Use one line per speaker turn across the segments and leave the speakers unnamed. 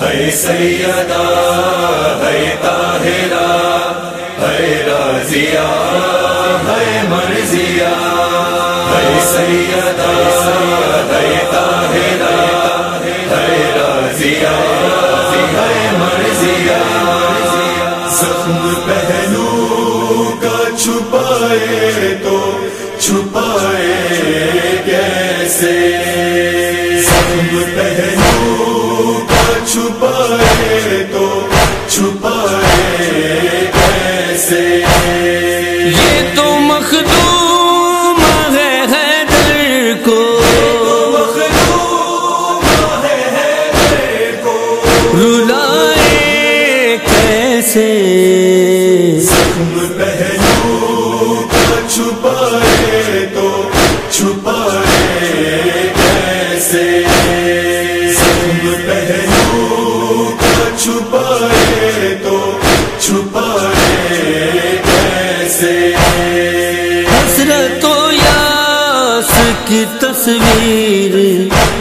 ہے سیدا ہے طاہرہ، ہے رازیہ، ہے مرضیہ۔ ہے سیدا ہے طاہرہ، ہے رازیہ، ہے مرضیہ۔ زخم پہلو کا چھپائے تو چھپائے کیسے؟ زخم پہلو
چھپایا کی تصویر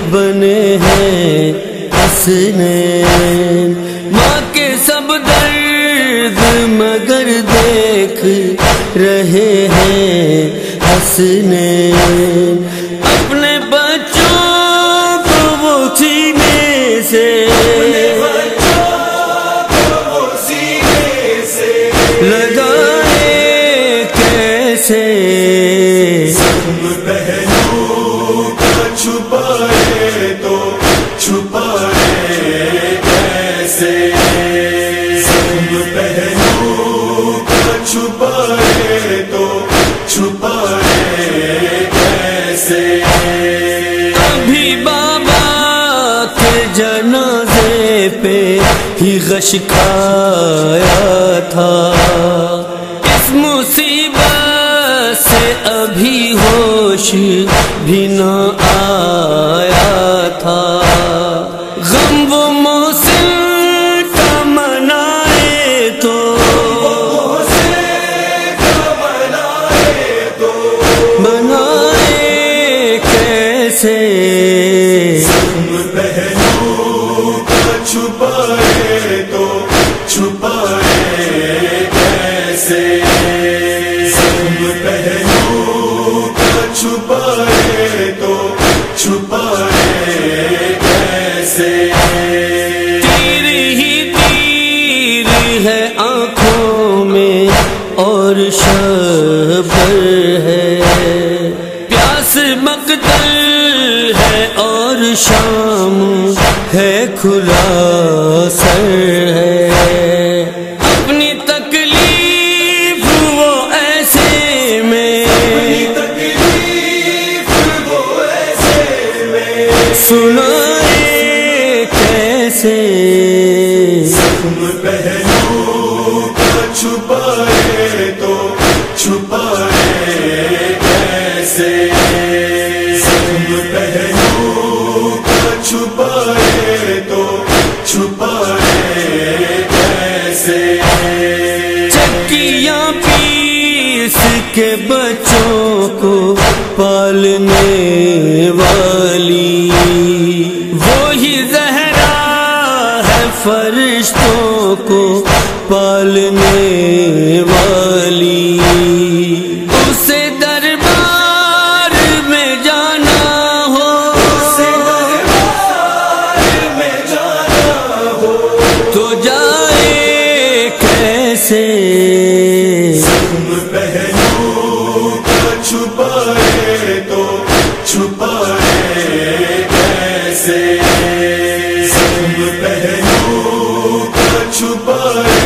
بنے ہیں حسنین۔ ماں کے سب درد مگر دیکھ رہے ہیں حسنین۔ اپنے بچوں کو وہ سینے سے۔
سینے پہلو کا چھپائے تو چھپائے کیسے
ابھی بابا کے جنازے پہ ہی غش کھایا تھا۔ اس مصیبت سے ابھی ہوش بھی نہ آیا۔
پہلو کا چھپائے تو چھپائے کیسے زخم پہلو کا چھپائے تو چھپائے کیسے
تیر ہی تیر ہے آنکھوں میں اور شبر ہے۔ پیاس مقتل شام ہے کھلا سر ہے۔ اپنی تکلیف وہ ایسے میں۔
تکلیف وہ ایسے میں۔
سنائے کیسے؟
زخم پہلو کا چھپائے تو چھپائے۔
کے بچوں کو پالنے والی۔ وہی زہرا ہے فرشتوں کو پالنے والی۔ اسے دربار میں جانا ہو۔
میں جانا ہو۔
تو جائے کیسے؟
چھپائے۔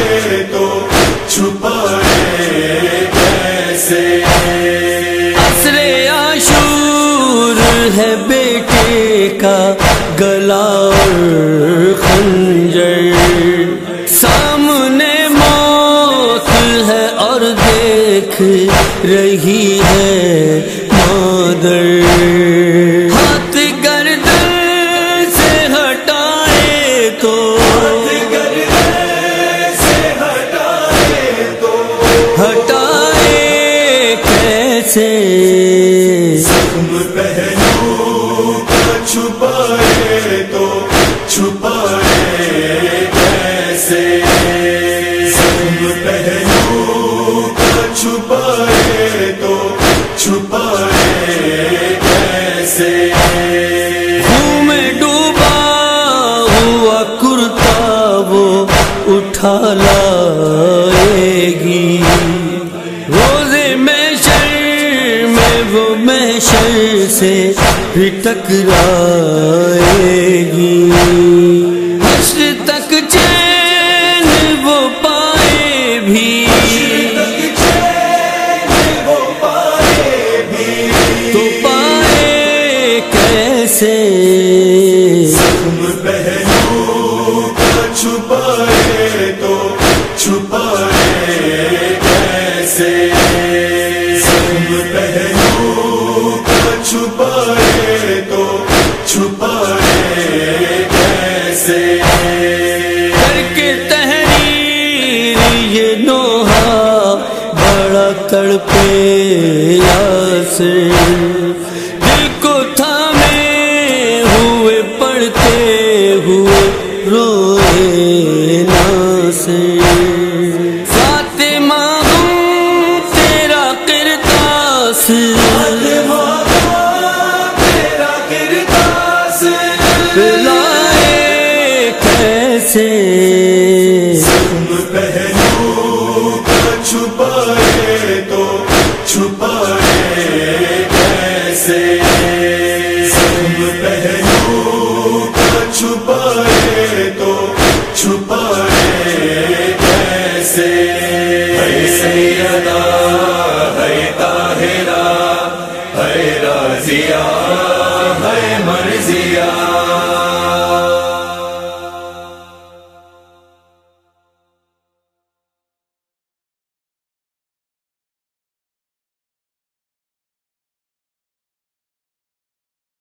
چھپائے تو چھپائے کیسے؟ پہلو کو چھپائے تو چھپائے کیسے؟ میں ڈوبا ہوا کرتا وہ
اٹھا لا وہ میں شر سے بھی ٹکرائے گی۔ حشر تک چین وہ پائے بھی۔
پائے بھی
تو پائے کیسے
چھپائے تو چھپائے کیسے؟
تڑپے یاسر دل کو تھامے ہوئے پڑھتے ہوئے روئے ناصر فاطمہ غم تیرا کرتاس
تیرا کرداس
لائے کیسے؟